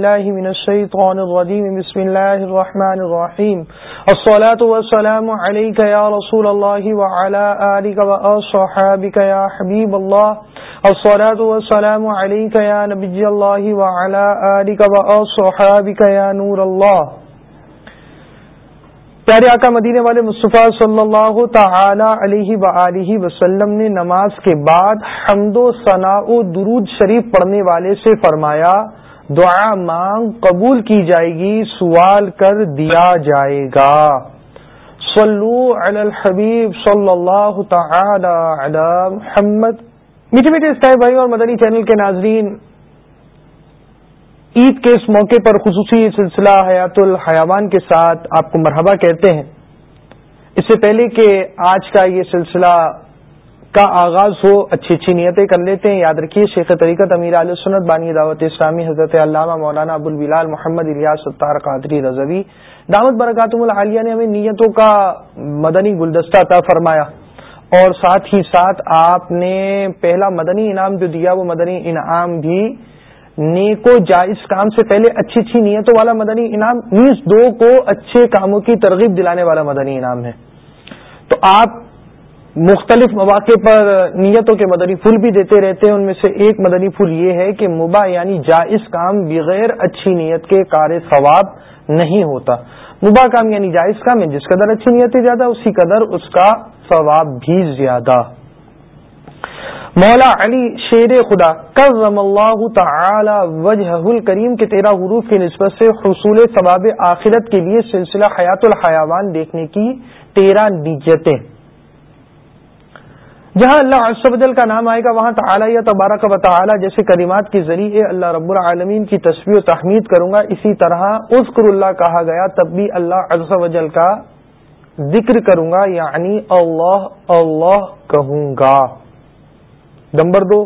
بالله من الشيطان الرجيم. بسم الله الرحمن الرحيم. الصلاة والسلام عليك يا رسول الله وعلى آلك وأصحابك يا حبيب الله. الصلاة والسلام عليك يا نبي الله وعلى آلك وأصحابك يا نور الله. پیارے آقا مدینے والے مصطفیٰ صلی اللہ تعالی علیہ و وسلم نے نماز کے بعد حمد و ثناء و درود شریف پڑھنے والے سے فرمایا دعا مانگ قبول کی جائے گی، سوال کر دیا جائے گا۔ صلو علی الحبیب صلی اللہ تعالی علی محمد۔ میٹھے میٹھے اسٹائی بھائی اور مدنی چینل کے ناظرین، عید کے اس موقع پر خصوصی سلسلہ حیات الحیوان کے ساتھ آپ کو مرحبا کہتے ہیں۔ اس سے پہلے کہ آج کا یہ سلسلہ کا آغاز ہو، اچھی اچھی نیتیں کر لیتے ہیں۔ یاد رکھیے، شیخ طریقت امیر علیہ سنت، بانی دعوت اسلامی حضرت علامہ مولانا ابو البلال محمد الیاس ستار قادری رضوی۔ دعوت برکاتم العالیہ نے ہمیں نیتوں کا مدنی گلدستہ عطا فرمایا۔ اور ساتھ ہی ساتھ آپ نے پہلا مدنی انعام جو دیا، وہ مدنی انعام بھی نیک و جائز کام سے پہلے اچھی اچھی نیتوں والا مدنی انعام نیز دو کو اچھے کاموں کی ترغیب دلانے والا مدنی انعام ہے۔ تو آپ مختلف مواقع پر نیتوں کے مدنی پھول بھی دیتے رہتے ہیں۔ ان میں سے ایک مدنی پھول یہ ہے کہ مباح یعنی جائز کام بغیر اچھی نیت کے کار ثواب نہیں ہوتا۔ مباح کام یعنی جائز کام ہے، جس قدر اچھی نیتیں زیادہ، اسی قدر اس کا ثواب بھی زیادہ۔ مولا علی شیر خدا، کرم اللہ تعالی وجہ الکریم کے تیرہ حروف کی نسبت سے حصول ثواب آخرت کے لیے سلسلہ حیات الحیوان دیکھنے کی تیرہ نیتیں۔ جہاں اللہ عصبدل کا نام آئے گا، وہاں تعالی یا تبارک و تعالی جیسے کلمات کے ذریعے اللہ رب العالمین کی تصویر و تحمید کروں گا۔ اسی طرح اذکر اللہ کہا گیا، تب بھی اللہ عز و جل کا ذکر کروں گا یعنی اللہ اللہ کہوں گا۔ نمبر دو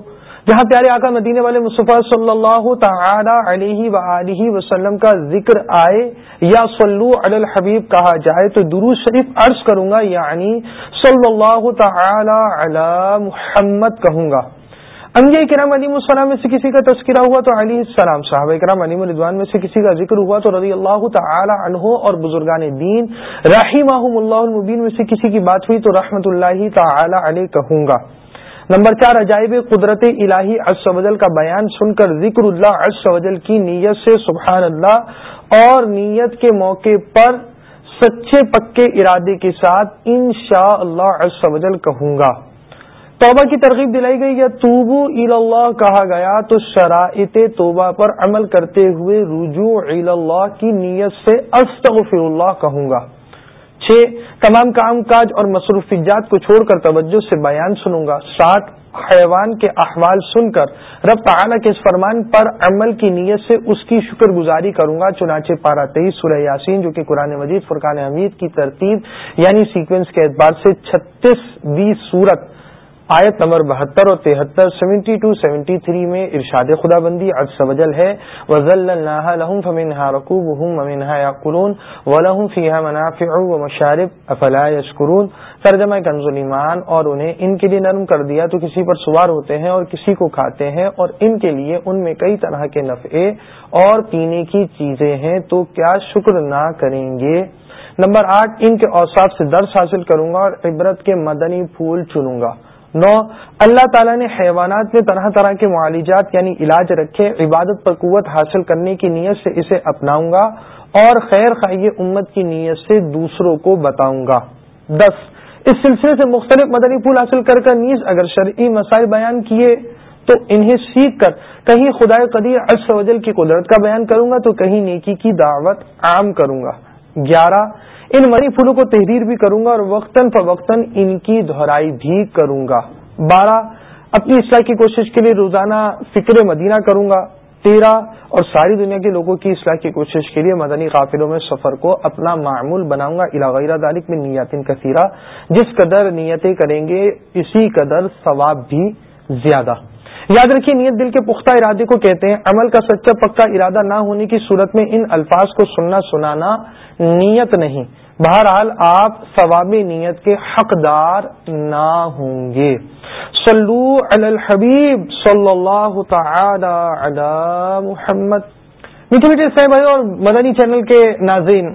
جہاں پیارے آقا مدینے والے مصطفیٰ صلی اللہ تعالی علیہ و وسلم کا ذکر آئے، یا صلو علی الحبیب کہا جائے تو درو شریف عرض کروں گا یعنی صلی اللہ تعالی علی محمد کہوں گا۔ انگے کرام علیم السلام میں سے کسی کا تذکرہ ہوا تو علی السلام صاحب کرام علیم الدوان میں سے کسی کا ذکر ہوا تو رضی اللہ تعالی عنہ اور بزرگان دین رحیم اللہ المبین میں سے کسی کی بات ہوئی تو رحمت اللہ تعالی علیہ کہوں گا۔ نمبر چار، عجائب قدرت الہی اشوجل کا بیان سن کر ذکر اللہ اشوجل کی نیت سے سبحان اللہ اور نیت کے موقع پر سچے پکے ارادے کے ساتھ ان شاء اللہ کہوں گا۔ توبہ کی ترغیب دلائی گئی یا توبو اللہ کہا گیا، تو شرائط توبہ پر عمل کرتے ہوئے رجوع اللہ کی نیت سے استغفر اللہ کہوں گا۔ چھ تمام کام کاج اور مصروفیات کو چھوڑ کر توجہ سے بیان سنوں گا۔ سات، حیوان کے احوال سن کر رب تعالی کے اس فرمان پر عمل کی نیت سے اس کی شکر گزاری کروں گا۔ چنانچہ پارا تیئیس، سورہ یاسین، جو کہ قرآن مجید، فرقان حمید کی ترتیب یعنی سیکوینس کے اعتبار سے چھتیس بیس سورت آیت نمبر بہتر اور تہتر، سیونٹی ٹو، سیونٹی تھری میں ارشاد خدا بندی سوجل ہے وزل اللہ لہم رقوب ہوں ممنہا یاقلون و منافع و افلا ترجمہ کنز ایمان اور انہیں ان کے لیے نرم کر دیا تو کسی پر سوار ہوتے ہیں اور کسی کو کھاتے ہیں اور ان کے لیے ان میں کئی طرح کے نفعے اور پینے کی چیزیں ہیں تو کیا شکر نہ کریں گے؟ نمبر آٹھ، ان کے اوساف سے درس حاصل کروں گا اور عبرت کے مدنی پھول چنوں گا۔ نو، اللہ تعالیٰ نے حیوانات میں طرح طرح کے معالجات یعنی علاج رکھے، عبادت پر قوت حاصل کرنے کی نیت سے اسے اپناؤں گا اور خیر خائی امت کی نیت سے دوسروں کو بتاؤں گا۔ دس، اس سلسلے سے مختلف مدنی پھول حاصل کر کر نیز اگر شرعی مسائل بیان کیے تو انہیں سیکھ کر کہیں خدا قدیر عرص وجل کی قدرت کا بیان کروں گا تو کہیں نیکی کی دعوت عام کروں گا۔ گیارہ، ان منی پھولوں کو تحریر بھی کروں گا اور وقتاً فوقتاً ان کی دہرائی بھی کروں گا۔ بارہ، اپنی اصلاح کی کوشش کے لیے روزانہ فکر مدینہ کروں گا۔ تیرہ، اور ساری دنیا کے لوگوں کی اصلاح کی کوشش کے لیے مدنی قافلوں میں سفر کو اپنا معمول بناؤں گا۔ علاغیر دالک میں نیتن کثیرہ۔ جس قدر نیتیں کریں گے، اسی قدر ثواب بھی زیادہ۔ یاد رکھیے نیت دل کے پختہ ارادے کو کہتے ہیں، عمل کا سچا پکا ارادہ نہ ہونے کی صورت میں ان الفاظ کو سننا سنانا نیت نہیں۔ بہرحال آپ ثواب نیت کے حقدار نہ ہوں گے۔ صلو علی الحبیب صلی اللہ تعالی علی محمد۔ میٹھے میٹھے صاحب بھائی اور مدنی چینل کے ناظرین،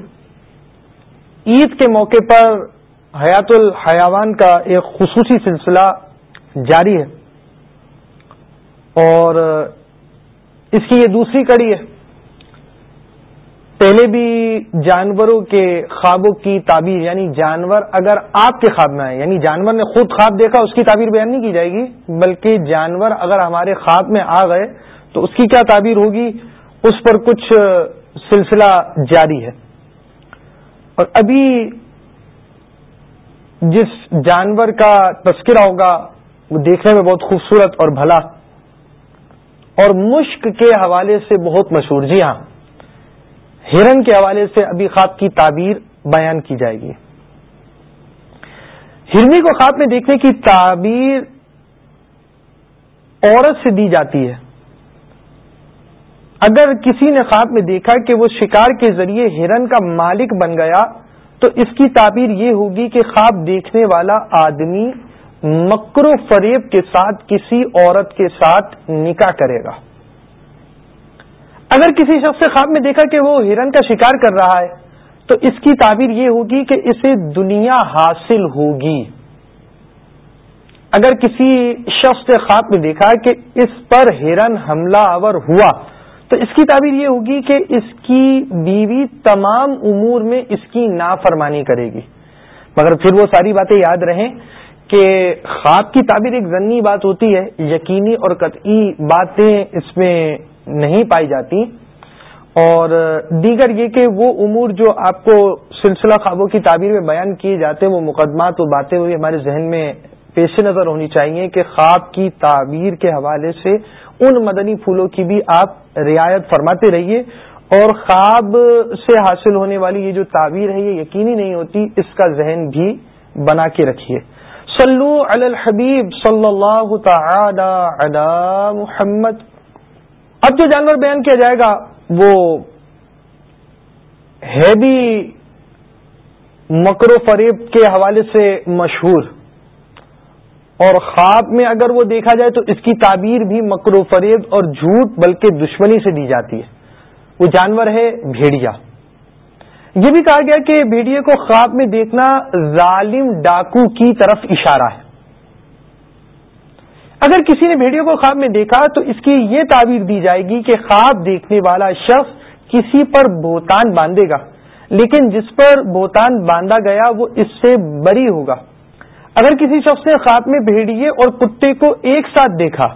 عید کے موقع پر حیات الحیوان کا ایک خصوصی سلسلہ جاری ہے۔ اور اس کی یہ دوسری کڑی ہے۔ پہلے بھی جانوروں کے خوابوں کی تعبیر یعنی جانور اگر آپ کے خواب میں آئے یعنی جانور نے خود خواب دیکھا، اس کی تعبیر بیان نہیں کی جائے گی، بلکہ جانور اگر ہمارے خواب میں آ گئے تو اس کی کیا تعبیر ہوگی؟ اس پر کچھ سلسلہ جاری ہے۔ اور ابھی جس جانور کا تذکرہ ہوگا، وہ دیکھنے میں بہت خوبصورت اور بھلا اور مشک کے حوالے سے بہت مشہور جی ہاں ہرن کے حوالے سے ابھی خواب کی تعبیر بیان کی جائے گی۔ ہرنی کو خواب میں دیکھنے کی تعبیر عورت سے دی جاتی ہے۔ اگر کسی نے خواب میں دیکھا کہ وہ شکار کے ذریعے ہرن کا مالک بن گیا، تو اس کی تعبیر یہ ہوگی کہ خواب دیکھنے والا آدمی مکر و فریب کے ساتھ کسی عورت کے ساتھ نکاح کرے گا۔ اگر کسی شخص سے خواب میں دیکھا کہ وہ ہرن کا شکار کر رہا ہے، تو اس کی تعبیر یہ ہوگی کہ اسے دنیا حاصل ہوگی۔ اگر کسی شخص سے خواب میں دیکھا کہ اس پر ہرن حملہ آور ہوا، تو اس کی تعبیر یہ ہوگی کہ اس کی بیوی تمام امور میں اس کی نافرمانی کرے گی۔ مگر پھر وہ ساری باتیں یاد رہیں۔ کہ خواب کی تعبیر ایک ضنی بات ہوتی ہے، یقینی اور قطعی باتیں اس میں نہیں پائی جاتی۔ اور دیگر یہ کہ وہ امور جو آپ کو سلسلہ خوابوں کی تعبیر میں بیان کیے جاتے ہیں، وہ مقدمات و باتیں ہوئی ہمارے ذہن میں پیش نظر ہونی چاہیے کہ خواب کی تعبیر کے حوالے سے ان مدنی پھولوں کی بھی آپ رعایت فرماتے رہیے۔ اور خواب سے حاصل ہونے والی یہ جو تعبیر ہے، یہ یقینی نہیں ہوتی، اس کا ذہن بھی بنا کے رکھیے۔ صلو علی الحبیب صلی اللہ تعالی علی محمد۔ اب جو جانور بیان کیا جائے گا وہ ہے بھی مکر و فریب کے حوالے سے مشہور۔ اور خواب میں اگر وہ دیکھا جائے تو اس کی تعبیر بھی مکر و فریب اور جھوٹ بلکہ دشمنی سے دی جاتی ہے۔ وہ جانور ہے بھیڑیا۔ یہ بھی کہا گیا کہ بھیڑیے کو خواب میں دیکھنا ظالم ڈاکو کی طرف اشارہ ہے۔ اگر کسی نے بھیڑیوں کو خواب میں دیکھا تو اس کی یہ تعبیر دی جائے گی کہ خواب دیکھنے والا شخص کسی پر بہتان باندھے گا، لیکن جس پر بہتان باندھا گیا وہ اس سے بری ہوگا۔ اگر کسی شخص نے خواب میں بھیڑیے اور کتے کو ایک ساتھ دیکھا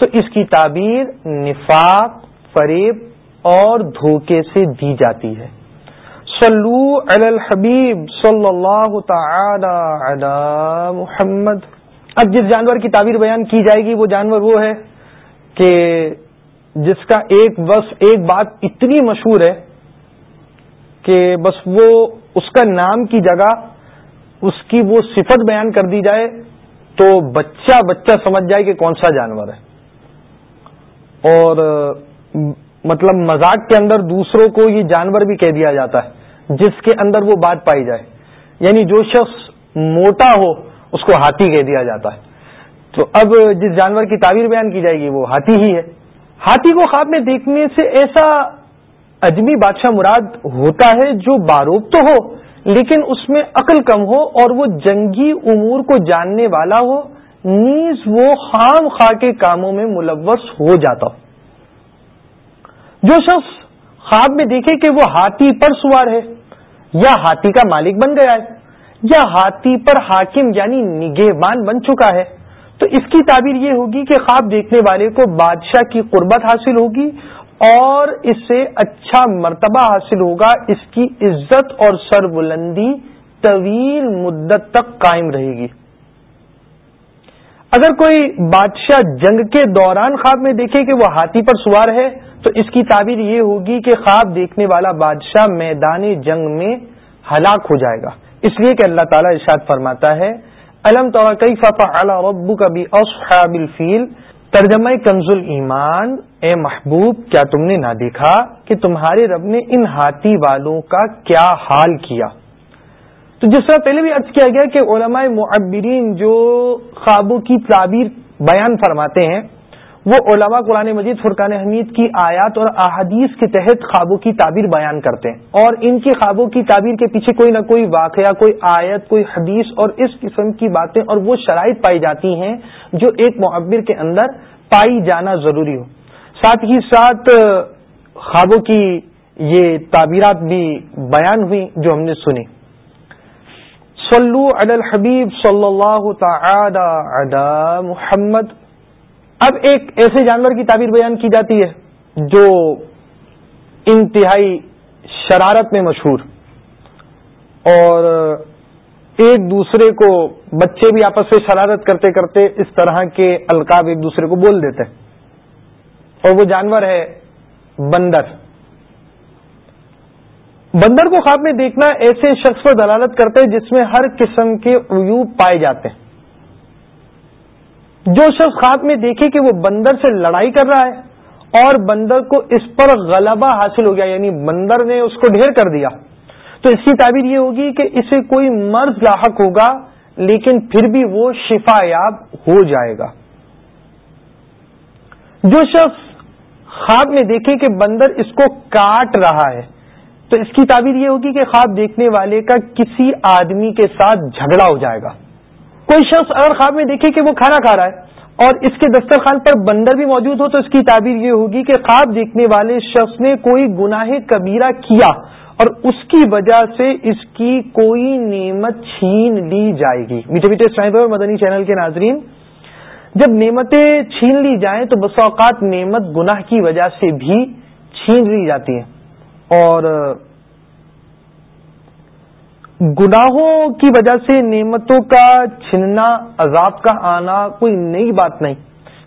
تو اس کی تعبیر نفاق، فریب اور دھوکے سے دی جاتی ہے۔ صلو علی الحبیب صلی اللہ تعالی علی محمد۔ اب جس جانور کی تعبیر بیان کی جائے گی وہ جانور وہ ہے کہ جس کا ایک بس ایک بات اتنی مشہور ہے کہ بس وہ اس کا نام کی جگہ اس کی وہ صفت بیان کر دی جائے تو بچہ بچہ سمجھ جائے کہ کون سا جانور ہے۔ اور مطلب مزاق کے اندر دوسروں کو یہ جانور بھی کہہ دیا جاتا ہے۔ جس کے اندر وہ بات پائی جائے۔ یعنی جو شخص موٹا ہو، اس کو ہاتھی کہہ دیا جاتا ہے۔ تو اب جس جانور کی تعبیر بیان کی جائے گی، وہ ہاتھی ہی ہے۔ ہاتھی کو خواب میں دیکھنے سے ایسا اجمی بادشاہ مراد ہوتا ہے جو باروب تو ہو، لیکن اس میں عقل کم ہو اور وہ جنگی امور کو جاننے والا ہو۔ نیز وہ خام خواہ کے کاموں میں ملوث ہو جاتا ہو۔ جو شخص خواب میں دیکھے کہ وہ ہاتھی پر سوار ہے، یا ہاتھی کا مالک بن گیا ہے، یا ہاتھی پر حاکم یعنی نگہبان بن چکا ہے۔ تو اس کی تعبیر یہ ہوگی کہ خواب دیکھنے والے کو بادشاہ کی قربت حاصل ہوگی اور اس سے اچھا مرتبہ حاصل ہوگا۔ اس کی عزت اور سر بلندی طویل مدت تک قائم رہے گی۔ اگر کوئی بادشاہ جنگ کے دوران خواب میں دیکھے کہ وہ ہاتھی پر سوار ہے تو اس کی تعبیر یہ ہوگی کہ خواب دیکھنے والا بادشاہ میدان جنگ میں ہلاک ہو جائے گا۔ اس لیے کہ اللہ تعالیٰ ارشاد فرماتا ہے علم تو کئی ففا ربو کا بھی اصحاب الفیل ترجمہ کنز ایمان، اے محبوب، کیا تم نے نہ دیکھا کہ تمہارے رب نے ان ہاتھی والوں کا کیا حال کیا؟ تو جس طرح پہلے بھی عرض کیا گیا کہ علماء معبرین جو خوابوں کی تعبیر بیان فرماتے ہیں وہ علماء قرآن مجید فرقان حمید کی آیات اور احادیث کے تحت خوابوں کی تعبیر بیان کرتے ہیں۔ اور ان کی خوابوں کی تعبیر کے پیچھے کوئی نہ کوئی واقعہ، کوئی آیت، کوئی حدیث اور اس قسم کی باتیں اور وہ شرائط پائی جاتی ہیں جو ایک معبر کے اندر پائی جانا ضروری ہو۔ ساتھ ہی ساتھ، خوابوں کی یہ تعبیرات بھی بیان ہوئی جو ہم نے سنی۔ صلو علی الحبیب صلی اللہ تعالی علی محمد اب ایک ایسے جانور کی تعبیر بیان کی جاتی ہے جو انتہائی شرارت میں مشہور اور ایک دوسرے کو بچے بھی آپس سے شرارت کرتے کرتے اس طرح کے القاب ایک دوسرے کو بول دیتے اور وہ جانور ہے بندر۔ بندر کو خواب میں دیکھنا ایسے شخص پر دلالت کرتے جس میں ہر قسم کے عیوب پائے جاتے ہیں۔ جو شخص خواب میں دیکھے کہ وہ بندر سے لڑائی کر رہا ہے اور بندر کو اس پر غلبہ حاصل ہو گیا یعنی بندر نے اس کو ڈھیر کر دیا۔ تو اس کی تعبیر یہ ہوگی کہ اسے کوئی مرض لاحق ہوگا، لیکن پھر بھی وہ شفا یاب ہو جائے گا۔ جو شخص خواب میں دیکھے کہ بندر اس کو کاٹ رہا ہے، تو اس کی تعبیر یہ ہوگی کہ خواب دیکھنے والے کا کسی آدمی کے ساتھ جھگڑا ہو جائے گا۔ کوئی شخص اگر خواب میں دیکھے کہ وہ کھانا کھا رہا ہے اور اس کے دسترخوان پر بندر بھی موجود ہو تو اس کی تعبیر یہ ہوگی کہ خواب دیکھنے والے شخص نے کوئی گناہ کبیرہ کیا اور اس کی وجہ سے اس کی کوئی نعمت چھین لی جائے گی۔ میٹھے میٹھے اسٹائن اور مدنی چینل کے ناظرین، جب نعمتیں چھین لی جائیں تو بس اوقات نعمت گناہ کی وجہ سے بھی چھین لی جاتی ہے اور گناہوں کی وجہ سے نعمتوں کا چھننا، عذاب کا آنا کوئی نئی بات نہیں۔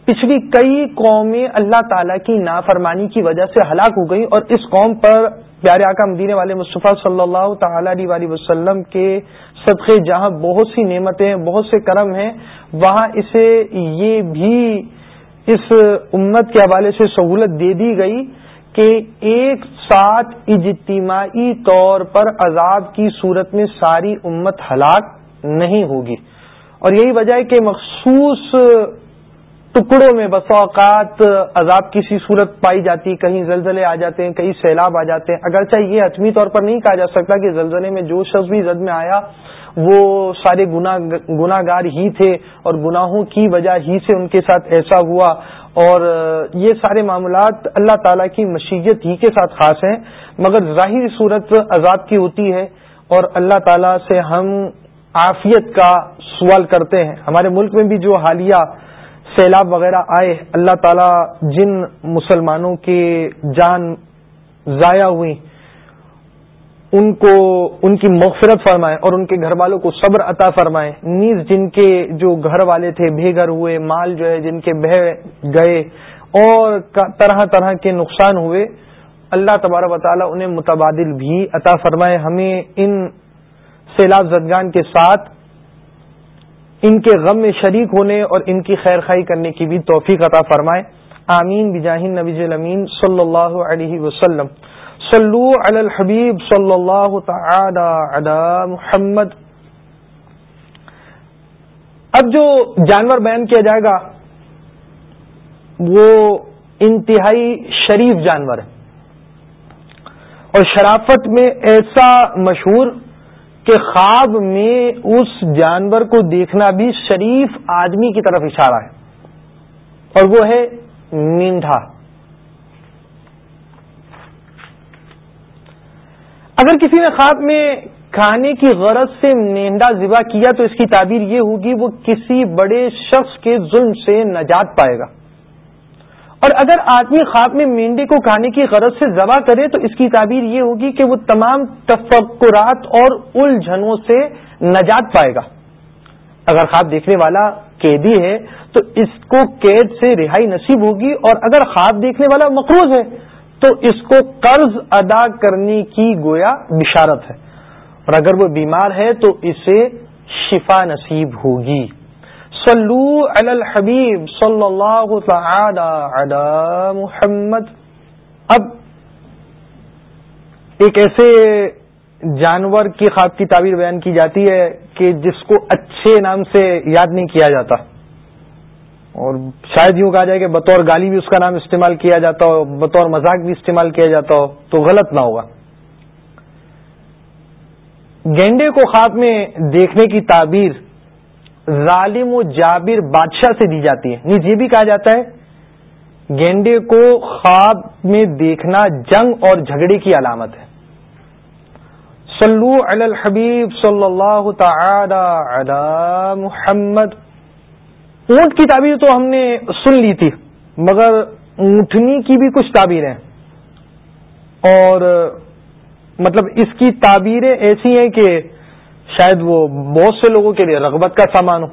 پچھلی کئی قومیں اللہ تعالی کی نافرمانی کی وجہ سے ہلاک ہو گئی اور اس قوم پر پیارے آقا مدینے والے مصطفیٰ صلی اللہ تعالی علیہ وسلم کے صدقے جہاں بہت سی نعمتیں، بہت سے کرم ہیں، وہاں اسے یہ بھی اس امت کے حوالے سے سہولت دے دی گئی۔ کہ ایک ساتھ اجتماعی طور پر عذاب کی صورت میں ساری امت ہلاک نہیں ہوگی۔ اور یہی وجہ ہے کہ مخصوص ٹکڑوں میں بس اوقات عذاب کسی صورت پائی جاتی، کہیں زلزلے آ جاتے ہیں، کہیں سیلاب آ جاتے ہیں۔ اگرچہ یہ حتمی طور پر نہیں کہا جا سکتا کہ زلزلے میں جو شخص بھی زد میں آیا، وہ سارے گناہ گار ہی تھے اور گناہوں کی وجہ ہی سے ان کے ساتھ ایسا ہوا۔ اور یہ سارے معاملات اللہ تعالی کی مشیت ہی کے ساتھ خاص ہیں، مگر ظاہری صورت عذاب کی ہوتی ہے اور اللہ تعالی سے ہم عافیت کا سوال کرتے ہیں۔ ہمارے ملک میں بھی جو حالیہ سیلاب وغیرہ آئے، اللہ تعالی جن مسلمانوں کے جان ضائع ہوئی، ان کو، ان کی مغفرت فرمائے اور ان کے گھر والوں کو صبر عطا فرمائے۔ نیز جن کے جو گھر والے تھے بے گھر ہوئے، مال جو ہے، جن کے بہ گئے اور طرح طرح کے نقصان ہوئے، اللہ تبارک و تعالیٰ انہیں متبادل بھی عطا فرمائے۔ ہمیں ان سیلاب زدگان کے ساتھ ان کے غم میں شریک ہونے اور ان کی خیر خائی کرنے کی بھی توفیق عطا فرمائے۔ آمین۔ بجاہین نبی امین صلی اللہ علیہ وسلم۔ صلو علی الحبیب صلی اللہ تعالی علی محمد۔ اب جو جانور بیان کیا جائے گا، وہ انتہائی شریف جانور ہے۔ اور شرافت میں ایسا مشہور کہ خواب میں اس جانور کو دیکھنا بھی شریف آدمی کی طرف اشارہ ہے۔ اور وہ ہے مینڈا اگر کسی نے خواب میں کھانے کی غرض سے مینڈا ذبح کیا تو اس کی تعبیر یہ ہوگی وہ کسی بڑے شخص کے ظلم سے نجات پائے گا۔ اور اگر آدمی خواب میں مینڈے کو کھانے کی غرض سے ذبح کرے تو اس کی تعبیر یہ ہوگی کہ وہ تمام تفکرات اور الجھنوں سے نجات پائے گا۔ اگر خواب دیکھنے والا قیدی ہے تو اس کو قید سے رہائی نصیب ہوگی اور اگر خواب دیکھنے والا مقروض ہے تو اس کو قرض ادا کرنے کی گویا بشارت ہے۔ اور اگر وہ بیمار ہے تو اسے شفا نصیب ہوگی۔ صلو علی الحبیب صلی اللہ تعالی علی محمد۔ اب ایک ایسے جانور کی خواب کی تعبیر بیان کی جاتی ہے کہ جس کو اچھے نام سے یاد نہیں کیا جاتا۔ اور شاید یوں کہا جائے کہ بطور گالی بھی اس کا نام استعمال کیا جاتا ہو، بطور مذاق بھی استعمال کیا جاتا ہو، تو غلط نہ ہوگا۔ گینڈے کو خواب میں دیکھنے کی تعبیر ظالم و جابر بادشاہ سے دی جاتی ہے۔ نیز یہ بھی کہا جاتا ہے، گینڈے کو خواب میں دیکھنا جنگ اور جھگڑے کی علامت ہے۔ صلو علی الحبیب صلی اللہ تعالی علی محمد۔ اونٹ کی تعبیر تو ہم نے سن لی تھی، مگر اونٹنی کی بھی کچھ تعبیر ہیں اور مطلب اس کی تعبیریں ایسی ہیں کہ شاید وہ بہت سے لوگوں کے لیے رغبت کا سامان ہو۔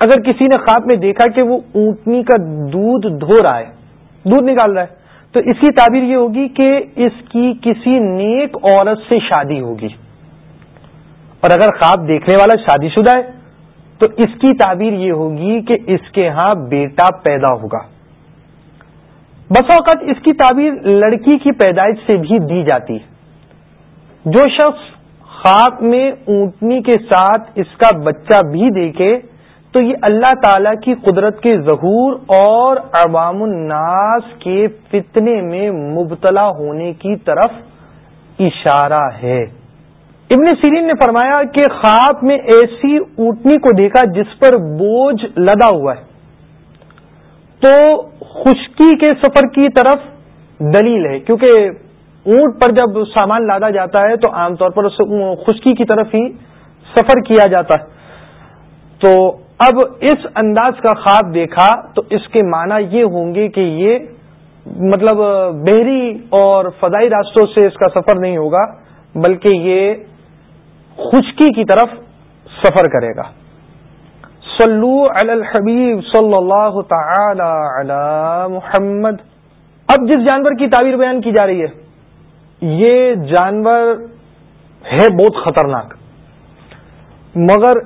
اگر کسی نے خواب میں دیکھا کہ وہ اونٹنی کا دودھ دھو رہا ہے، دودھ نکال رہا ہے، تو اس کی تعبیر یہ ہوگی کہ اس کی کسی نیک عورت سے شادی ہوگی۔ اور اگر خواب دیکھنے والا شادی شدہ ہے، تو اس کی تعبیر یہ ہوگی کہ اس کے ہاں بیٹا پیدا ہوگا۔ بس اوقات اس کی تعبیر لڑکی کی پیدائش سے بھی دی جاتی۔ ہے جو شخص خواب میں اونٹنی کے ساتھ اس کا بچہ بھی دیکھے تو یہ اللہ تعالی کی قدرت کے ظہور اور عوام الناس کے فتنے میں مبتلا ہونے کی طرف اشارہ ہے۔ ابن سیرین نے فرمایا کہ خواب میں ایسی اونٹنی کو دیکھا جس پر بوجھ لدا ہوا ہے۔ تو خشکی کے سفر کی طرف دلیل ہے کیونکہ اونٹ پر جب سامان لادا جاتا ہے تو عام طور پر خشکی کی طرف ہی سفر کیا جاتا ہے۔ تو اب اس انداز کا خواب دیکھا تو اس کے معنی یہ ہوں گے کہ یہ مطلب بحری اور فضائی راستوں سے اس کا سفر نہیں ہوگا، بلکہ یہ خشکی کی طرف سفر کرے گا۔ صلو علی الحبیب صلی اللہ تعالی علی محمد۔ اب جس جانور کی تعبیر بیان کی جا رہی ہے یہ جانور ہے بہت خطرناک۔ مگر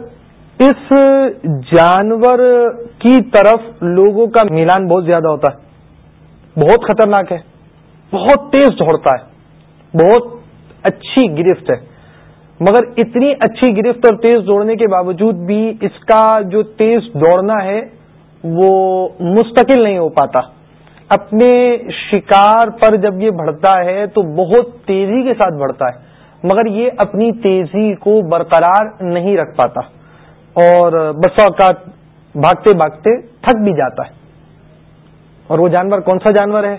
اس جانور کی طرف لوگوں کا میلان بہت زیادہ ہوتا ہے۔ بہت خطرناک ہے۔ بہت تیز دوڑتا ہے۔ بہت اچھی گرفت ہے۔ مگر اتنی اچھی گرفت اور تیز دوڑنے کے باوجود بھی اس کا جو تیز دوڑنا ہے وہ مستقل نہیں ہو پاتا۔ اپنے شکار پر جب یہ بڑھتا ہے تو بہت تیزی کے ساتھ بڑھتا ہے، مگر یہ اپنی تیزی کو برقرار نہیں رکھ پاتا۔ اور بس اوقات بھاگتے بھاگتے تھک بھی جاتا ہے۔ اور وہ جانور کون سا جانور ہے؟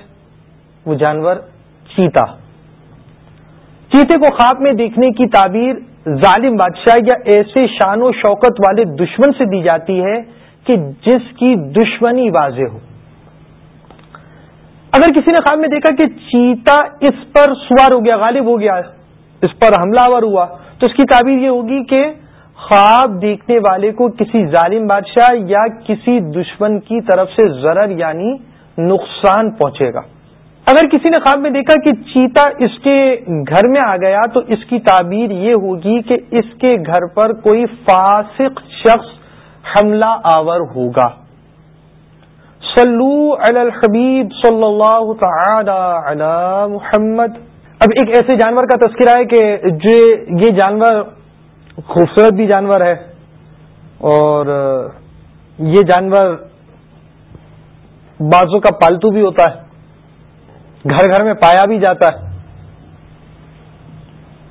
وہ جانور چیتا۔ چیتے کو خواب میں دیکھنے کی تعبیر ظالم بادشاہ یا ایسے شان و شوکت والے دشمن سے دی جاتی ہے کہ جس کی دشمنی واضح ہو۔ اگر کسی نے خواب میں دیکھا کہ چیتا اس پر سوار ہو گیا، غالب ہو گیا، اس پر حملہ آور ہوا، تو اس کی تعبیر یہ ہوگی کہ خواب دیکھنے والے کو کسی ظالم بادشاہ یا کسی دشمن کی طرف سے ضرر یعنی نقصان پہنچے گا۔ اگر کسی نے خواب میں دیکھا کہ چیتا اس کے گھر میں آ گیا، تو اس کی تعبیر یہ ہوگی کہ اس کے گھر پر کوئی فاسق شخص حملہ آور ہوگا۔ صلو علی الحبیب صلی اللہ تعالی علی محمد۔ اب ایک ایسے جانور کا تذکرہ ہے کہ جو یہ جانور خوبصورت بھی جانور ہے اور یہ جانور بازو کا پالتو بھی ہوتا ہے، گھر گھر میں پایا بھی جاتا ہے۔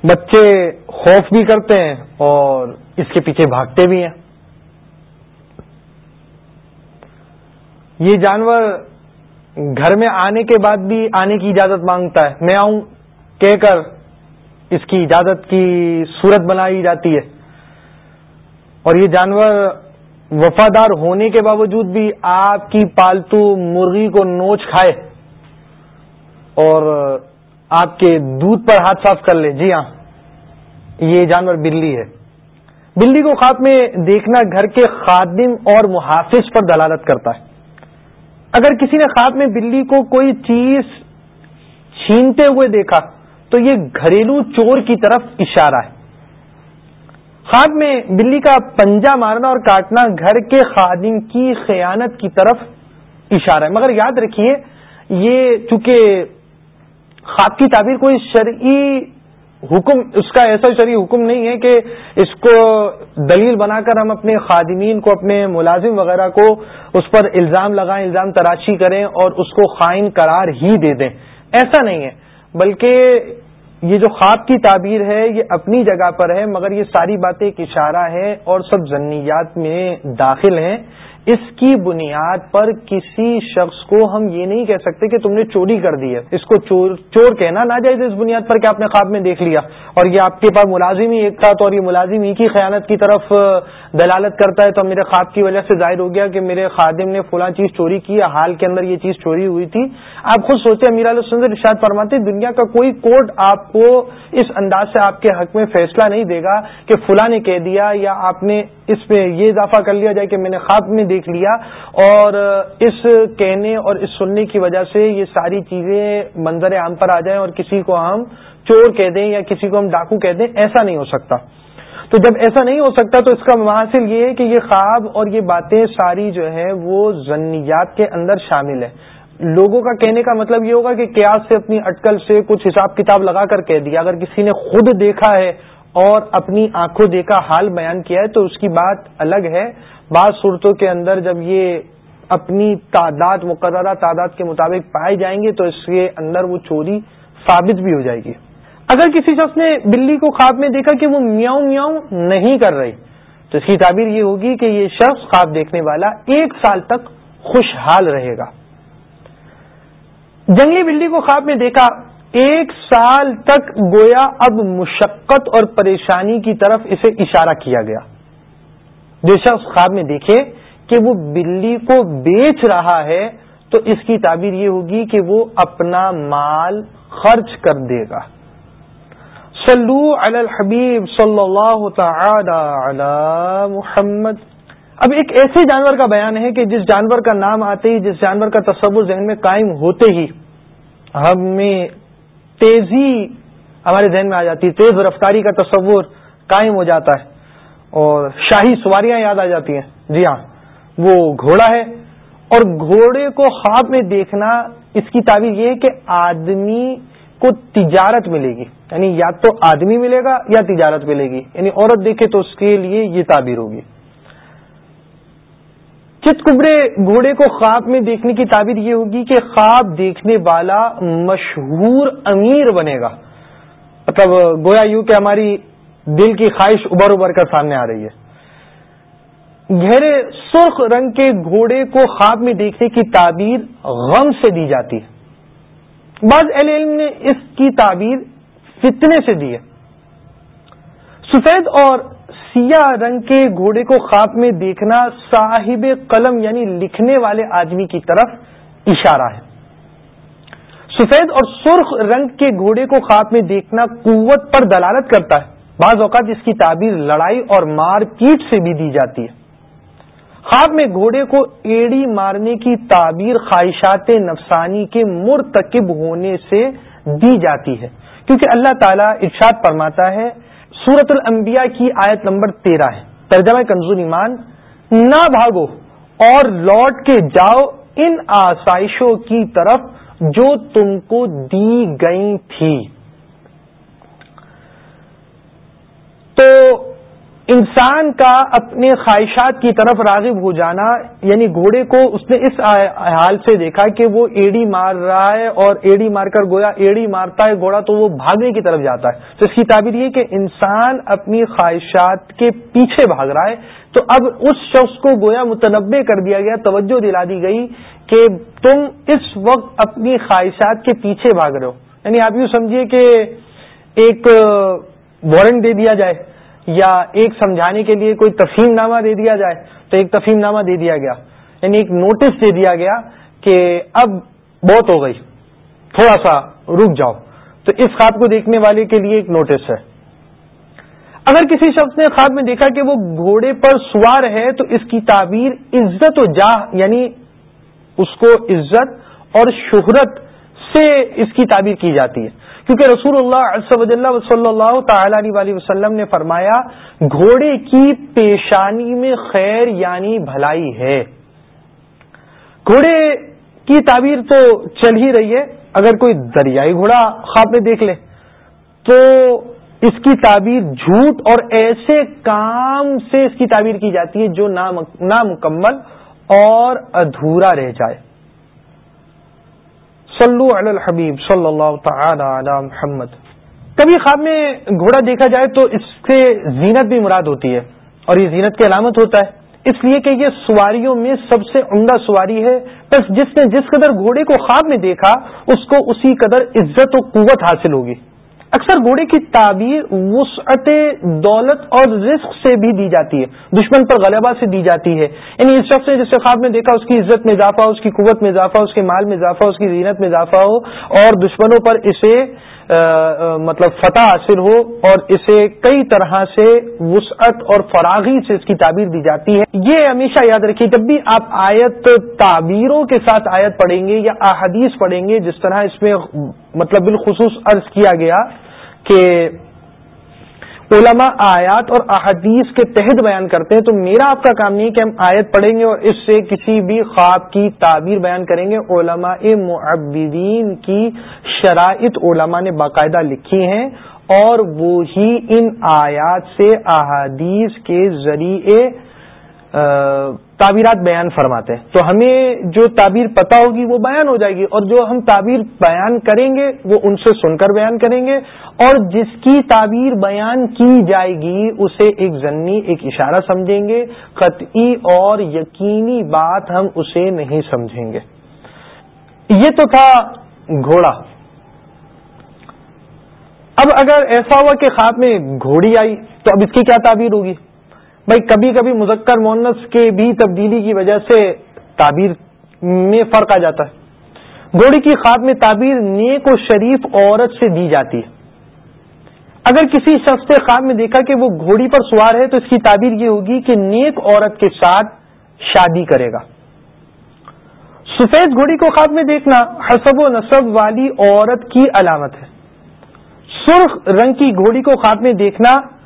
بچے خوف بھی کرتے ہیں اور اس کے پیچھے بھاگتے بھی ہیں۔ یہ جانور گھر میں آنے کے بعد بھی آنے کی اجازت مانگتا ہے۔ میں آؤں کہہ کر اس کی اجازت کی صورت بنائی جاتی ہے۔ اور یہ جانور وفادار ہونے کے باوجود بھی آپ کی پالتو مرغی کو نوچ کھائے اور آپ کے دودھ پر ہاتھ صاف کر لے۔ جی ہاں یہ جانور بلی ہے۔ بلی کو خواب میں دیکھنا گھر کے خادم اور محافظ پر دلالت کرتا ہے۔ اگر کسی نے خواب میں بلی کو کوئی چیز چھینتے ہوئے دیکھا تو یہ گھریلو چور کی طرف اشارہ ہے۔ خواب میں بلی کا پنجا مارنا اور کاٹنا گھر کے خادم کی خیانت کی طرف اشارہ ہے۔ مگر یاد رکھیے، یہ چونکہ خواب کی تعبیر کوئی شرعی حکم، اس کا ایسا شرعی حکم نہیں ہے کہ اس کو دلیل بنا کر ہم اپنے خادمین کو، اپنے ملازم وغیرہ کو اس پر الزام لگائیں، الزام تراشی کریں اور اس کو خائن قرار ہی دے دیں۔ ایسا نہیں ہے، بلکہ یہ جو خواب کی تعبیر ہے، یہ اپنی جگہ پر ہے، مگر یہ ساری باتیں ایک اشارہ ہے اور سب ضنیات میں داخل ہیں۔ اس کی بنیاد پر کسی شخص کو ہم یہ نہیں کہہ سکتے کہ تم نے چوری کر دی ہے۔ اس کو چور چور کہنا نہ اس بنیاد پر کہ آپ نے خواب میں دیکھ لیا۔ اور یہ آپ کے پاس ملازم ہی ایک تھا تو اور یہ ملازم ہی کی خیانت کی طرف دلالت کرتا ہے تو میرے خواب کی وجہ سے ظاہر ہو گیا کہ میرے خادم نے فلاں چیز چوری کی حال کے اندر یہ چیز چوری ہوئی تھی۔ آپ خود سوچے امیر علیہ سندر ارشاد فرماتے دنیا کا کوئی کورٹ آپ کو اس انداز سے آپ کے حق میں فیصلہ نہیں دے گا کہ فلاں نے کہہ دیا یا آپ نے اس پہ یہ اضافہ کر لیا جائے کہ میں نے خواب میں دیکھ لیا۔ اور اس کہنے اور اس سننے کی وجہ سے یہ ساری چیزیں منظر عام پر آ جائیں اور کسی کو ہم چور کہہ دیں یا کسی کو ہم ڈاکو کہہ دیں، ایسا نہیں ہو سکتا۔ تو جب ایسا نہیں ہو سکتا تو اس کا محاصل یہ ہے کہ یہ خواب اور یہ باتیں ساری جو ہے وہ ضنیات کے اندر شامل ہے لوگوں کا کہنے کا مطلب یہ ہوگا کہ قیاس سے اپنی اٹکل سے کچھ حساب کتاب لگا کر کہہ دیا۔ اگر کسی نے خود دیکھا ہے اور اپنی آنکھوں دیکھا، حال بیان کیا ہے تو اس کی بات الگ ہے۔ بعض صورتوں کے اندر جب یہ اپنی تعداد، مقررہ تعداد کے مطابق پائے جائیں گے تو اس کے اندر وہ چوری ثابت بھی ہو جائے گی۔ اگر کسی شخص نے بلی کو خواب میں دیکھا کہ وہ میاؤں میاؤں نہیں کر رہی، تو اس کی تعبیر یہ ہوگی کہ یہ شخص خواب دیکھنے والا ایک سال تک خوشحال رہے گا۔ جنگلی بلی کو خواب میں دیکھا، ایک سال تک گویا اب مشقت اور پریشانی کی طرف اسے اشارہ کیا گیا۔ جو شخص خواب میں دیکھے کہ وہ بلی کو بیچ رہا ہے، تو اس کی تعبیر یہ ہوگی کہ وہ اپنا مال خرچ کر دے گا۔ صلو علی الحبیب صلی اللہ تعالی علی محمد۔ اب ایک ایسے جانور کا بیان ہے کہ جس جانور کا نام آتے ہی، جس جانور کا تصور ذہن میں قائم ہوتے ہی ہمیں تیزی ہمارے ذہن میں آ جاتی ہے، تیز رفتاری کا تصور قائم ہو جاتا ہے۔ اور شاہی سواریاں یاد آ جاتی ہیں۔ جی ہاں وہ گھوڑا ہے۔ اور گھوڑے کو خواب میں دیکھنا، اس کی تعبیر یہ ہے کہ آدمی کو تجارت ملے گی۔ یعنی یا تو آدمی ملے گا یا تجارت ملے گی۔ یعنی عورت دیکھے تو اس کے لیے یہ تعبیر ہوگی۔ چت کبرے گھوڑے کو خواب میں دیکھنے کی تعبیر یہ ہوگی کہ خواب دیکھنے والا مشہور امیر بنے گا۔ مطلب گویا یوں کہ ہماری دل کی خواہش ابھر ابھر کر سامنے آ رہی ہے۔ گہرے سرخ رنگ کے گھوڑے کو خواب میں دیکھنے کی تعبیر غم سے دی جاتی ہے۔ بعض اہل علم نے اس کی تعبیر فتنے سے دی ہے۔ سفید اور سیاہ رنگ کے گھوڑے کو خواب میں دیکھنا صاحب قلم یعنی لکھنے والے آدمی کی طرف اشارہ ہے۔ سفید اور سرخ رنگ کے گھوڑے کو خواب میں دیکھنا قوت پر دلالت کرتا ہے۔ بعض اوقات اس کی تعبیر لڑائی اور مار پیٹ سے بھی دی جاتی ہے۔ خواب میں گھوڑے کو ایڑی مارنے کی تعبیر خواہشات نفسانی کے مرتکب ہونے سے دی جاتی ہے۔ کیونکہ اللہ تعالیٰ ارشاد فرماتا ہے سورت الانبیاء کی آیت نمبر تیرہ ہے۔ ترجمہ کنزول ایمان، نہ بھاگو اور لوٹ کے جاؤ ان آسائشوں کی طرف جو تم کو دی گئی تھی۔ تو انسان کا اپنے خواہشات کی طرف راغب ہو جانا یعنی گھوڑے کو اس نے اس حال سے دیکھا کہ وہ ایڑی مار رہا ہے اور ایڑی مار کر گویا ایڑی مارتا ہے گھوڑا تو وہ بھاگنے کی طرف جاتا ہے۔ تو اس کی تعبیر یہ کہ انسان اپنی خواہشات کے پیچھے بھاگ رہا ہے۔ تو اب اس شخص کو گویا متنوع کر دیا گیا، توجہ دلا دی گئی کہ تم اس وقت اپنی خواہشات کے پیچھے بھاگ رہے ہو۔ یعنی آپ یوں سمجھیے کہ ایک وارنٹ دے دیا جائے۔ یا ایک سمجھانے کے لیے کوئی تفہیم نامہ دے دیا جائے تو ایک تفہیم نامہ دے دیا گیا۔ یعنی ایک نوٹس دے دیا گیا کہ اب بہت ہو گئی، تھوڑا سا رک جاؤ۔ تو اس خواب کو دیکھنے والے کے لیے ایک نوٹس ہے۔ اگر کسی شخص نے خواب میں دیکھا کہ وہ گھوڑے پر سوار ہے تو اس کی تعبیر عزت و جاہ یعنی اس کو عزت اور شہرت سے اس کی تعبیر کی جاتی ہے۔ کیونکہ رسول اللہ صلی اللہ تعالی علیہ وسلم نے فرمایا، گھوڑے کی پیشانی میں خیر یعنی بھلائی ہے۔ گھوڑے کی تعبیر تو چل ہی رہی ہے، اگر کوئی دریائی گھوڑا خواب میں دیکھ لے، تو اس کی تعبیر جھوٹ اور ایسے کام سے اس کی تعبیر کی جاتی ہے جو نامکمل اور ادھورا رہ جائے۔ صلو علی الحبیب صلی اللہ تعالی علی محمد۔ کبھی خواب میں گھوڑا دیکھا جائے تو اس سے زینت بھی مراد ہوتی ہے اور یہ زینت کی علامت ہوتا ہے۔ اس لیے کہ یہ سواریوں میں سب سے عمدہ سواری ہے۔ بس جس نے جس قدر گھوڑے کو خواب میں دیکھا، اس کو اسی قدر عزت و قوت حاصل ہوگی۔ اکثر گھوڑے کی تعبیر وسعت دولت اور رزق سے بھی دی جاتی ہے، دشمن پر غلبہ سے دی جاتی ہے۔ یعنی اس شخص نے جس سے خواب میں دیکھا، اس کی عزت میں اضافہ ہو، اس کی قوت میں اضافہ ہو، اس کے مال میں اضافہ ہو، اس کی زینت میں اضافہ ہو، اور دشمنوں پر اسے مطلب فتح حاصل ہو اور اسے کئی طرح سے وسعت اور فراغی سے اس کی تعبیر دی جاتی ہے۔ یہ ہمیشہ یاد رکھیے، جب بھی آپ آیت تعبیروں کے ساتھ آیت پڑھیں گے یا احادیث پڑھیں گے، جس طرح اس میں مطلب بالخصوص عرض کیا گیا کہ علماء آیات اور احادیث کے تحت بیان کرتے ہیں، تو میرا آپ کا کام نہیں کہ ہم آیت پڑھیں گے اور اس سے کسی بھی خواب کی تعبیر بیان کریں گے۔ علماء معبدین کی شرائط علماء نے باقاعدہ لکھی ہیں اور وہی ان آیات سے احادیث کے ذریعے تعبیرات بیان فرماتے ہیں۔ تو ہمیں جو تعبیر پتہ ہوگی وہ بیان ہو جائے گی اور جو ہم تعبیر بیان کریں گے وہ ان سے سن کر بیان کریں گے اور جس کی تعبیر بیان کی جائے گی اسے ایک ضنی ایک اشارہ سمجھیں گے۔ قطعی اور یقینی بات ہم اسے نہیں سمجھیں گے۔ یہ تو تھا گھوڑا۔ اب اگر ایسا ہوا کہ خواب میں گھوڑی آئی تو اب اس کی کیا تعبیر ہوگی؟ بھائی، کبھی کبھی مذکر مونس کے بھی تبدیلی کی وجہ سے تعبیر میں فرق آ جاتا ہے۔ گھوڑی کی خواب میں تعبیر نیک و شریف عورت سے دی جاتی ہے۔ اگر کسی شخص نے خواب میں دیکھا کہ وہ گھوڑی پر سوار ہے تو اس کی تعبیر یہ ہوگی کہ نیک عورت کے ساتھ شادی کرے گا۔ سفید گھوڑی کو خواب میں دیکھنا حسب و نصب والی عورت کی علامت ہے۔ سرخ رنگ کی گھوڑی کو خواب میں دیکھنا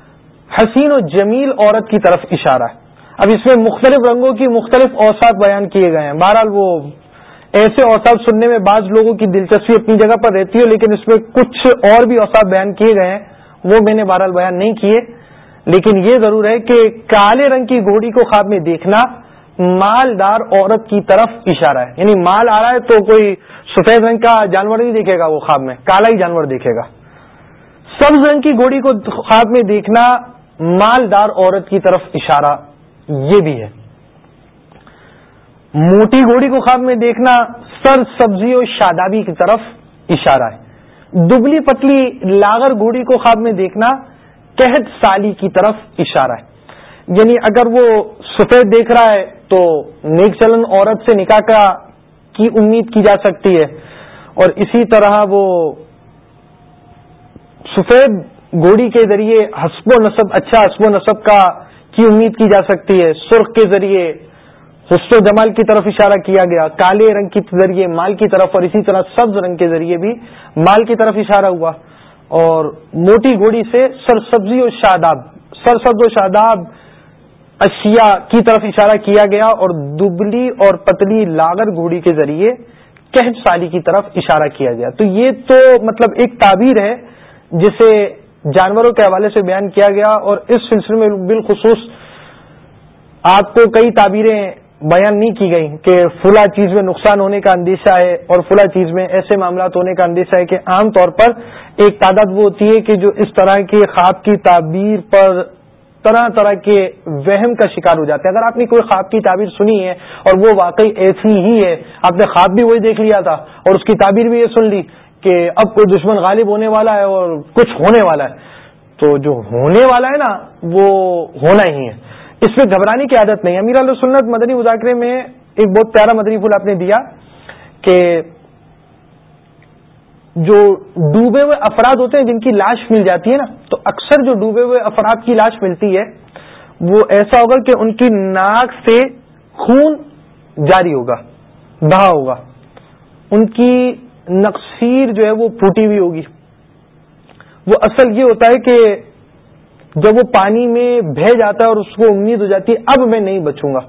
حسین و جمیل عورت کی طرف اشارہ ہے۔ اب اس میں مختلف رنگوں کی مختلف اوساط بیان کیے گئے ہیں۔ بہرحال وہ ایسے اوساط سننے میں بعض لوگوں کی دلچسپی اپنی جگہ پر رہتی ہے، لیکن اس میں کچھ اور بھی اوساط بیان کیے گئے ہیں۔ وہ میں نے بہرحال بیان نہیں کیے، لیکن یہ ضرور ہے کہ کالے رنگ کی گھوڑی کو خواب میں دیکھنا مالدار عورت کی طرف اشارہ ہے۔ یعنی مال آ رہا ہے تو کوئی سفید رنگ کا جانور نہیں دیکھے گا وہ خواب میں، کالا ہی جانور دیکھے گا۔ سبز رنگ کی گھوڑی کو خواب میں دیکھنا مالدار عورت کی طرف اشارہ یہ بھی ہے۔ موٹی گھوڑی کو خواب میں دیکھنا سر سبزی اور شادابی کی طرف اشارہ ہے۔ دبلی پتلی لاغر گھوڑی کو خواب میں دیکھنا قحط سالی کی طرف اشارہ ہے۔ یعنی اگر وہ سفید دیکھ رہا ہے تو نیک چلن عورت سے نکاح کا کی امید کی جا سکتی ہے۔ اور اسی طرح وہ سفید گوڑی کے ذریعے حسب و نصب اچھا حسب و نصب کا کی امید کی جا سکتی ہے؟ سرخ کے ذریعے حسن و جمال کی طرف اشارہ کیا گیا، کالے رنگ کے ذریعے مال کی طرف اور اسی طرح سبز رنگ کے ذریعے بھی مال کی طرف اشارہ ہوا۔ اور موٹی گھوڑی سے سر سبزی اور شاداب سر سبز و شاداب اشیاء کی طرف اشارہ کیا گیا اور دبلی اور پتلی لاگر گھوڑی کے ذریعے کہج سالی کی طرف اشارہ کیا گیا۔ تو یہ تو مطلب ایک تعبیر ہے جسے جانوروں کے حوالے سے بیان کیا گیا اور اس سلسلے میں بالخصوص آپ کو کئی تعبیریں بیان نہیں کی گئی کہ فلاں چیز میں نقصان ہونے کا اندیشہ ہے اور فلاں چیز میں ایسے معاملات ہونے کا اندیشہ ہے کہ عام طور پر ایک تعداد وہ ہوتی ہے کہ جو اس طرح کے خواب کی تعبیر پر طرح طرح کے وہم کا شکار ہو جاتے ہیں۔ اگر آپ نے کوئی خواب کی تعبیر سنی ہے اور وہ واقعی ایسی ہی ہے، آپ نے خواب بھی وہی دیکھ لیا تھا اور اس کی تعبیر بھی یہ سن لی کہ اب کوئی دشمن غالب ہونے والا ہے اور کچھ ہونے والا ہے، تو جو ہونے والا ہے نا، وہ ہونا ہی ہے۔ اس میں گھبرانے کی عادت نہیں امیر علیہ سنت مدنی مذاکرے میں ایک بہت پیارا مدنی پھول آپ نے دیا کہ جو ڈوبے ہوئے افراد ہوتے ہیں جن کی لاش مل جاتی ہے نا، تو اکثر جو ڈوبے ہوئے افراد کی لاش ملتی ہے، وہ ایسا ہوگا کہ ان کی ناک سے خون جاری ہوگا، بہا ہوگا۔ ان کی نقصیر جو ہے وہ پھوٹی ہوئی ہوگی۔ وہ اصل یہ ہوتا ہے کہ جب وہ پانی میں بہ جاتا ہے اور اس کو امید ہو جاتی ہے، اب میں نہیں بچوں گا۔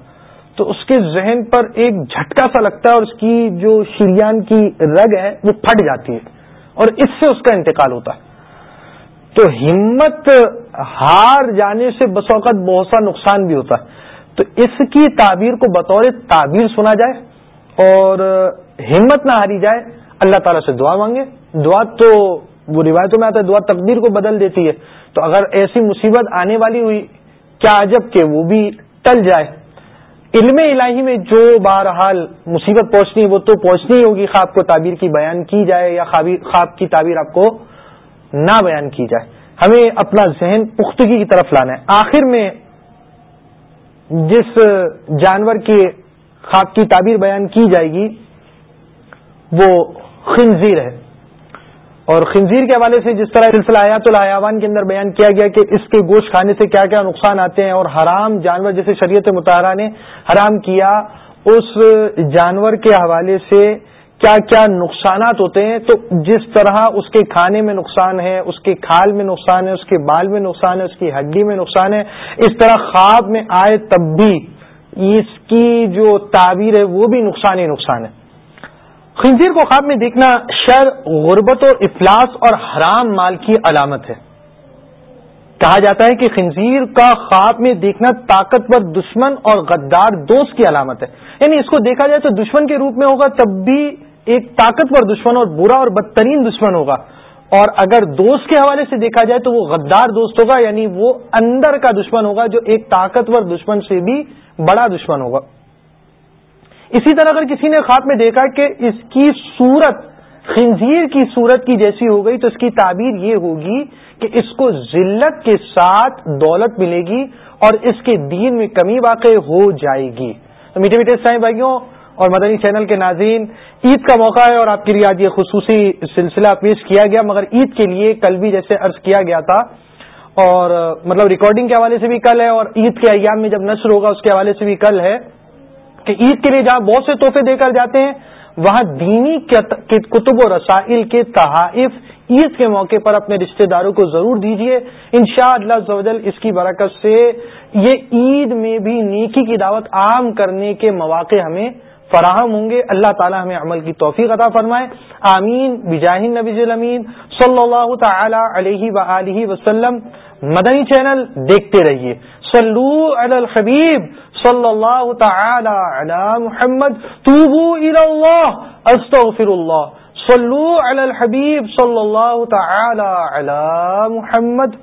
تو اس کے ذہن پر ایک جھٹکا سا لگتا ہے اور اس کی جو شریان کی رگ ہے، وہ پھٹ جاتی ہے۔ اور اس سے اس کا انتقال ہوتا ہے۔ تو ہمت ہار جانے سے بس اوقات بہت سا نقصان بھی ہوتا ہے۔ تو اس کی تعبیر کو بطور تعبیر سنا جائے اور ہمت نہ ہاری جائے۔ اللہ تعالیٰ سے دعا مانگے۔ دعا تو وہ روایتوں میں آتا ہے، دعا تقدیر کو بدل دیتی ہے۔ تو اگر ایسی مصیبت آنے والی ہوئی، کیا عجب کہ وہ بھی ٹل جائے۔ علم الہی میں جو بہرحال مصیبت پہنچنی ہے، وہ تو پہنچنی ہوگی۔ خواب کو تعبیر کی بیان کی جائے یا خواب کی تعبیر آپ کو نہ بیان کی جائے۔ ہمیں اپنا ذہن پختگی کی طرف لانا ہے۔ آخر میں جس جانور کے خواب کی تعبیر بیان کی جائے گی، وہ خنزیر ہے۔ اور خنزیر کے حوالے سے جس طرح سلسلہ آیات الحیوان کے اندر بیان کیا گیا کہ اس کے گوشت کھانے سے کیا کیا نقصان آتے ہیں اور حرام جانور، جیسے شریعت مطالعہ نے حرام کیا، اس جانور کے حوالے سے کیا کیا نقصانات ہوتے ہیں۔ تو جس طرح اس کے کھانے میں نقصان ہے، اس کے کھال میں نقصان ہے، اس کے بال میں نقصان ہے، اس کی ہڈی میں نقصان ہے، اس طرح خواب میں آئے تب بھی اس کی جو تعبیر ہے وہ بھی نقصان ہی نقصان ہے۔ خنزیر کو خواب میں دیکھنا شر، غربت و افلاس اور حرام مال کی علامت ہے۔ کہا جاتا ہے کہ خنزیر کا خواب میں دیکھنا طاقتور دشمن اور غدار دوست کی علامت ہے۔ یعنی اس کو دیکھا جائے تو دشمن کے روپ میں ہوگا، تب بھی ایک طاقتور دشمن اور برا اور بدترین دشمن ہوگا۔ اور اگر دوست کے حوالے سے دیکھا جائے تو وہ غدار دوست ہوگا یعنی وہ اندر کا دشمن ہوگا جو ایک طاقتور دشمن سے بھی بڑا دشمن ہوگا۔ اسی طرح اگر کسی نے خواب میں دیکھا کہ اس کی صورت خنزیر کی صورت کی جیسی ہو گئی تو اس کی تعبیر یہ ہوگی کہ اس کو ذلت کے ساتھ دولت ملے گی اور اس کے دین میں کمی واقع ہو جائے گی۔ تو میٹھے میٹھے سائیں بھائیوں اور مدنی چینل کے ناظرین، عید کا موقع ہے اور آپ کے لیے آج یہ خصوصی سلسلہ پیش کیا گیا، مگر عید کے لیے کل بھی جیسے عرض کیا گیا تھا اور مطلب ریکارڈنگ کے حوالے سے بھی کل ہے اور عید کے ایام میں جب نشر ہوگا اس کے حوالے سے بھی کل ہے۔ کہ عید کے لیے جہاں بہت سے تحفے دے کر جاتے ہیں، وہاں دینی کتب و رسائل کے تحائف عید کے موقع پر اپنے رشتہ داروں کو ضرور دیجیے ان شاء اللہ اس کی برکت سے یہ عید میں بھی نیکی کی دعوت عام کرنے کے مواقع ہمیں فراہم ہوں گے۔ اللہ تعالی ہمیں عمل کی توفیق عطا فرمائے۔ آمین۔ بجاہ نبی المین صلی اللہ تعالی علیہ و وسلم۔ مدنی چینل دیکھتے رہیے۔ صلو علی الحبیب صلی اللہ تعالی علی محمد. توبو الى اللہ استغفر اللہ صلو علی الحبیب صلی اللہ تعالی علی محمد.